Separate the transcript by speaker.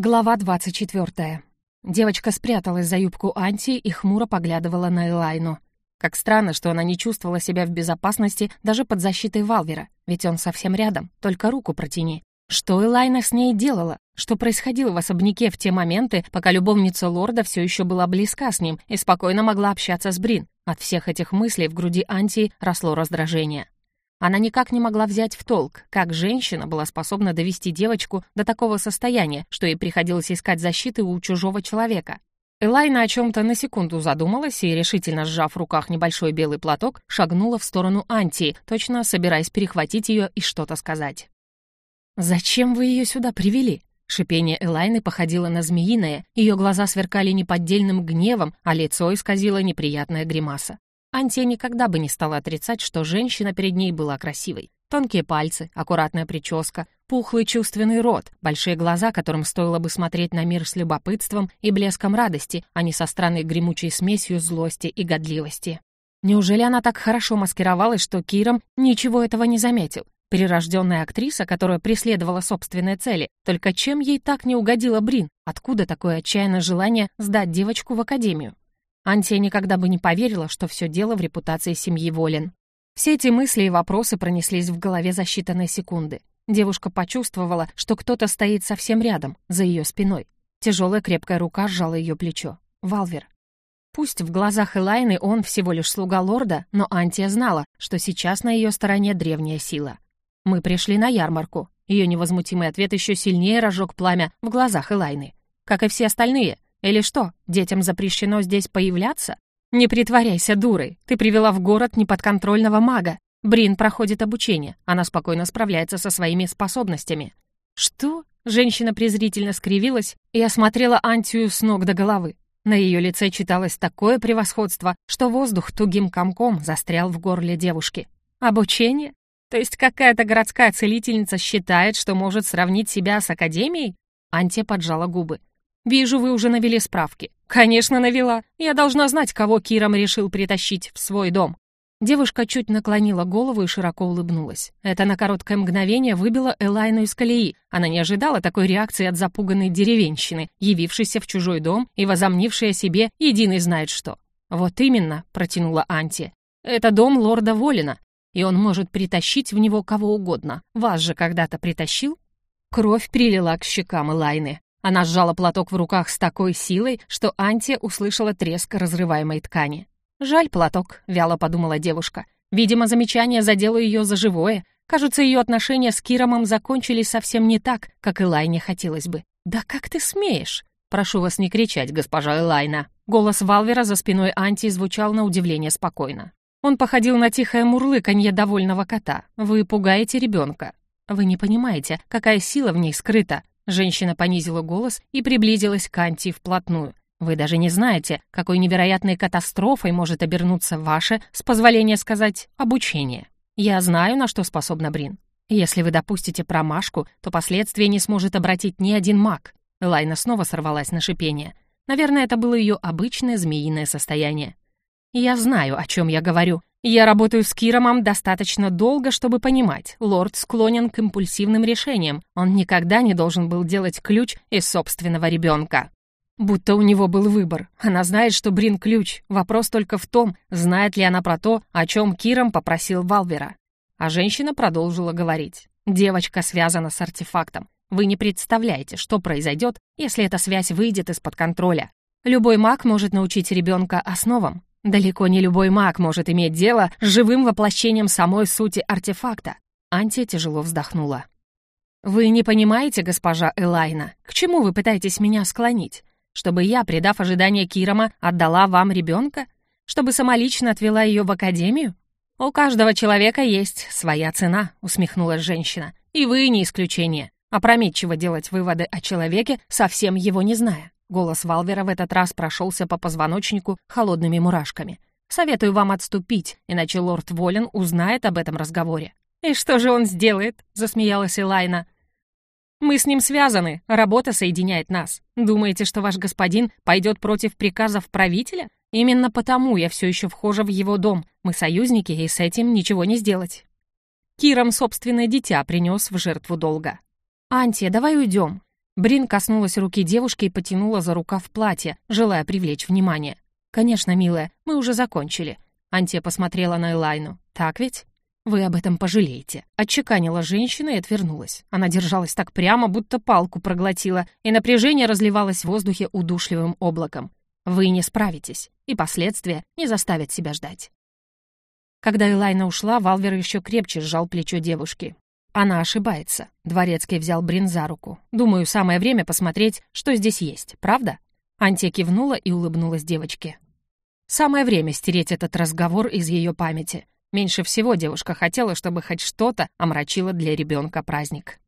Speaker 1: Глава 24. Девочка спряталась за юбку Анти и хмуро поглядывала на Элайну. Как странно, что она не чувствовала себя в безопасности даже под защитой Валвера, ведь он совсем рядом, только руку протяни. Что Элайна с ней делала? Что происходило в особняке в те моменты, пока любовница лорда все еще была близка с ним и спокойно могла общаться с Брин? От всех этих мыслей в груди Анти росло раздражение. Она никак не могла взять в толк, как женщина была способна довести девочку до такого состояния, что ей приходилось искать защиты у чужого человека. Элайна о чем-то на секунду задумалась и, решительно сжав в руках небольшой белый платок, шагнула в сторону Антии, точно собираясь перехватить ее и что-то сказать. «Зачем вы ее сюда привели?» Шипение Элайны походило на змеиное, ее глаза сверкали неподдельным гневом, а лицо исказило неприятная гримаса. Антия никогда бы не стала отрицать, что женщина перед ней была красивой. Тонкие пальцы, аккуратная прическа, пухлый чувственный рот, большие глаза, которым стоило бы смотреть на мир с любопытством и блеском радости, а не со странной гремучей смесью злости и годливости. Неужели она так хорошо маскировалась, что Киром ничего этого не заметил? Перерожденная актриса, которая преследовала собственные цели. Только чем ей так не угодила Брин? Откуда такое отчаянное желание сдать девочку в академию? Антия никогда бы не поверила, что все дело в репутации семьи Волин. Все эти мысли и вопросы пронеслись в голове за считанные секунды. Девушка почувствовала, что кто-то стоит совсем рядом, за ее спиной. Тяжелая крепкая рука сжала ее плечо. Валвер. Пусть в глазах Элайны он всего лишь слуга лорда, но Антия знала, что сейчас на ее стороне древняя сила. «Мы пришли на ярмарку». Ее невозмутимый ответ еще сильнее разжег пламя в глазах Элайны. Как и все остальные, или что, детям запрещено здесь появляться? Не притворяйся дурой. Ты привела в город неподконтрольного мага. Брин проходит обучение. Она спокойно справляется со своими способностями. Что? Женщина презрительно скривилась и осмотрела Антию с ног до головы. На ее лице читалось такое превосходство, что воздух тугим комком застрял в горле девушки. Обучение? То есть какая-то городская целительница считает, что может сравнить себя с академией? Антия поджала губы. «Вижу, вы уже навели справки». «Конечно, навела. Я должна знать, кого Киром решил притащить в свой дом». Девушка чуть наклонила голову и широко улыбнулась. Это на короткое мгновение выбило Элайну из колеи. Она не ожидала такой реакции от запуганной деревенщины, явившейся в чужой дом и возомнившей о себе единый знает что. «Вот именно», — протянула Анти. «Это дом лорда Волина, и он может притащить в него кого угодно. Вас же когда-то притащил?» Кровь прилила к щекам Элайны. Она сжала платок в руках с такой силой, что Антия услышала треск разрываемой ткани. «Жаль платок», — вяло подумала девушка. Видимо, замечание задело ее за живое. Кажется, ее отношения с Киромом закончились совсем не так, как Элайне хотелось бы. «Да как ты смеешь?» «Прошу вас не кричать, госпожа Элайна». Голос Валвера за спиной Антии звучал на удивление спокойно. Он походил на тихое мурлыканье довольного кота. «Вы пугаете ребенка. Вы не понимаете, какая сила в ней скрыта. Женщина понизила голос и приблизилась к Анти вплотную. «Вы даже не знаете, какой невероятной катастрофой может обернуться ваше, с позволения сказать, обучение. Я знаю, на что способна Брин. Если вы допустите промашку, то последствия не сможет обратить ни один маг». Лайна снова сорвалась на шипение. Наверное, это было ее обычное змеиное состояние. «Я знаю, о чем я говорю. Я работаю с Киромом достаточно долго, чтобы понимать, лорд склонен к импульсивным решениям. Он никогда не должен был делать ключ из собственного ребенка. Будто у него был выбор. Она знает, что Брин ключ. Вопрос только в том, знает ли она про то, о чем Киром попросил Валвера. А женщина продолжила говорить. Девочка связана с артефактом. Вы не представляете, что произойдет, если эта связь выйдет из-под контроля. Любой маг может научить ребенка основам, Далеко не любой маг может иметь дело с живым воплощением самой сути артефакта. Антия тяжело вздохнула. «Вы не понимаете, госпожа Элайна, к чему вы пытаетесь меня склонить? Чтобы я, предав ожидания Кирома, отдала вам ребенка? Чтобы самолично отвела ее в академию? У каждого человека есть своя цена», — усмехнулась женщина. «И вы не исключение. Опрометчиво делать выводы о человеке, совсем его не зная. Голос Валвера в этот раз прошелся по позвоночнику холодными мурашками. «Советую вам отступить, иначе лорд Волен узнает об этом разговоре». «И что же он сделает?» — засмеялась Элайна. «Мы с ним связаны, работа соединяет нас. Думаете, что ваш господин пойдет против приказов правителя? Именно потому я все еще вхожа в его дом. Мы союзники, и с этим ничего не сделать». Киром собственное дитя принес в жертву долга. «Антия, давай уйдем. Брин коснулась руки девушки и потянула за рукав платья, желая привлечь внимание. «Конечно, милая, мы уже закончили». Антия посмотрела на Элайну. «Так ведь?» «Вы об этом пожалеете», — отчеканила женщина и отвернулась. Она держалась так прямо, будто палку проглотила, и напряжение разливалось в воздухе удушливым облаком. «Вы не справитесь, и последствия не заставят себя ждать». Когда Элайна ушла, Валвер еще крепче сжал плечо девушки. Она ошибается. Дворецкий взял Брин за руку. Думаю, самое время посмотреть, что здесь есть, правда? Антия кивнула и улыбнулась девочке. Самое время стереть этот разговор из ее памяти. Меньше всего девушка хотела, чтобы хоть что-то омрачило для ребенка праздник.